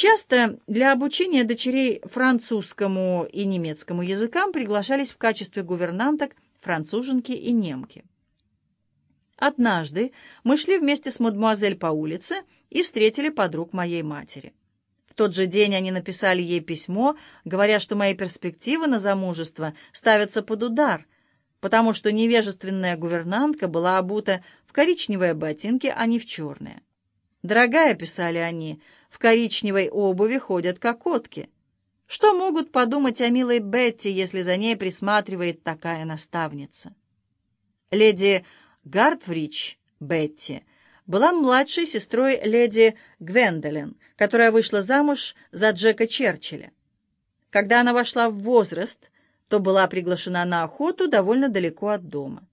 Часто для обучения дочерей французскому и немецкому языкам приглашались в качестве гувернанток француженки и немки. Однажды мы шли вместе с мадемуазель по улице и встретили подруг моей матери. В тот же день они написали ей письмо, говоря, что мои перспективы на замужество ставятся под удар, потому что невежественная гувернантка была обута в коричневые ботинки, а не в черные. «Дорогая», — писали они, — «в коричневой обуви ходят кокотки». Что могут подумать о милой Бетти, если за ней присматривает такая наставница? Леди Гартфрич Бетти была младшей сестрой леди Гвендолин, которая вышла замуж за Джека Черчилля. Когда она вошла в возраст, то была приглашена на охоту довольно далеко от дома.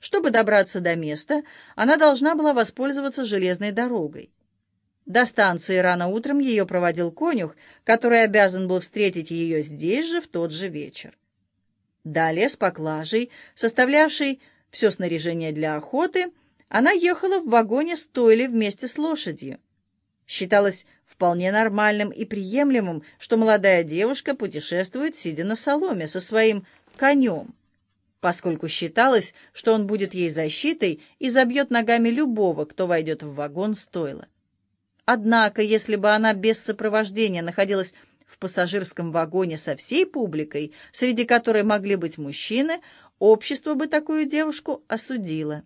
Чтобы добраться до места, она должна была воспользоваться железной дорогой. До станции рано утром ее проводил конюх, который обязан был встретить ее здесь же в тот же вечер. Далее с поклажей, составлявшей все снаряжение для охоты, она ехала в вагоне стойли вместе с лошадью. Считалось вполне нормальным и приемлемым, что молодая девушка путешествует, сидя на соломе, со своим конем, поскольку считалось, что он будет ей защитой и забьет ногами любого, кто войдет в вагон стойла. Однако, если бы она без сопровождения находилась в пассажирском вагоне со всей публикой, среди которой могли быть мужчины, общество бы такую девушку осудило.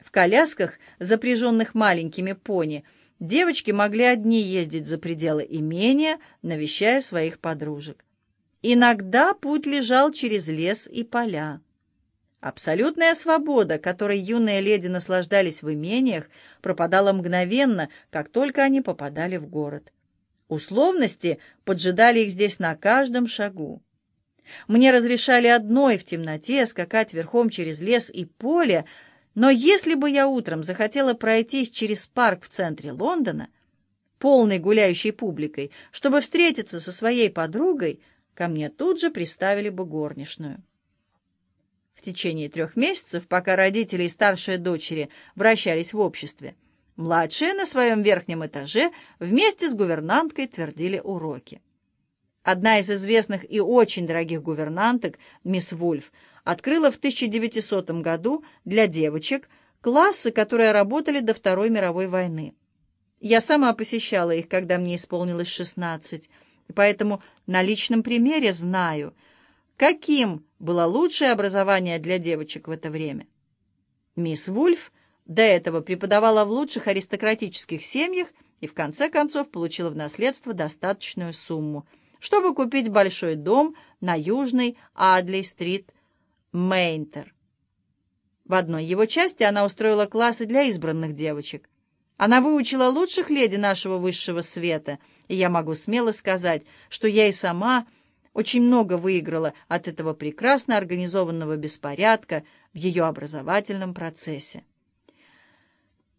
В колясках, запряженных маленькими пони, девочки могли одни ездить за пределы имения, навещая своих подружек. Иногда путь лежал через лес и поля. Абсолютная свобода, которой юные леди наслаждались в имениях, пропадала мгновенно, как только они попадали в город. Условности поджидали их здесь на каждом шагу. Мне разрешали одной в темноте скакать верхом через лес и поле, но если бы я утром захотела пройтись через парк в центре Лондона, полный гуляющей публикой, чтобы встретиться со своей подругой, ко мне тут же приставили бы горничную. В течение трех месяцев, пока родители и старшие дочери вращались в обществе, младшие на своем верхнем этаже вместе с гувернанткой твердили уроки. Одна из известных и очень дорогих гувернанток, мисс Вульф, открыла в 1900 году для девочек классы, которые работали до Второй мировой войны. Я сама посещала их, когда мне исполнилось 16, и поэтому на личном примере знаю, каким было лучшее образование для девочек в это время. Мисс Вульф до этого преподавала в лучших аристократических семьях и в конце концов получила в наследство достаточную сумму – чтобы купить большой дом на Южной Адлей-стрит, Мейнтер. В одной его части она устроила классы для избранных девочек. Она выучила лучших леди нашего высшего света, и я могу смело сказать, что я и сама очень много выиграла от этого прекрасно организованного беспорядка в ее образовательном процессе.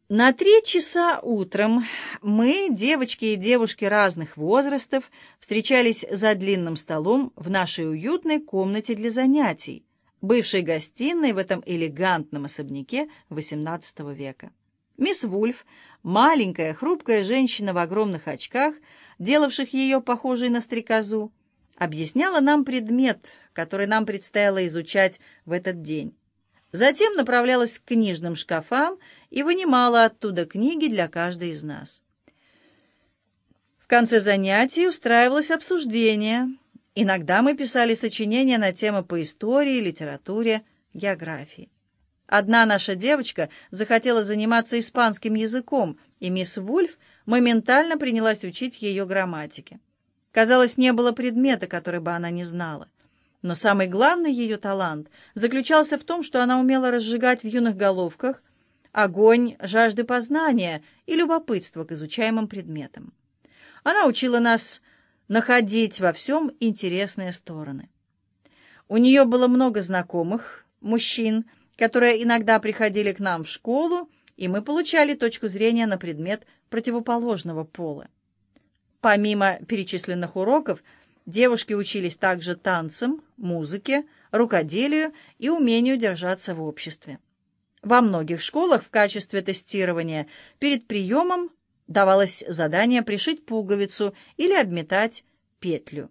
На три часа утром мы, девочки и девушки разных возрастов, встречались за длинным столом в нашей уютной комнате для занятий, бывшей гостиной в этом элегантном особняке XVIII века. Мисс Вульф, маленькая хрупкая женщина в огромных очках, делавших ее похожей на стрекозу, объясняла нам предмет, который нам предстояло изучать в этот день. Затем направлялась к книжным шкафам и вынимала оттуда книги для каждой из нас. В конце занятий устраивалось обсуждение. Иногда мы писали сочинения на темы по истории, литературе, географии. Одна наша девочка захотела заниматься испанским языком, и мисс Вульф моментально принялась учить ее грамматике. Казалось, не было предмета, который бы она не знала. Но самый главный ее талант заключался в том, что она умела разжигать в юных головках огонь жажды познания и любопытства к изучаемым предметам. Она учила нас находить во всем интересные стороны. У нее было много знакомых, мужчин, которые иногда приходили к нам в школу, и мы получали точку зрения на предмет противоположного пола. Помимо перечисленных уроков, Девушки учились также танцам, музыке, рукоделию и умению держаться в обществе. Во многих школах в качестве тестирования перед приемом Давалось задание пришить пуговицу или обметать петлю.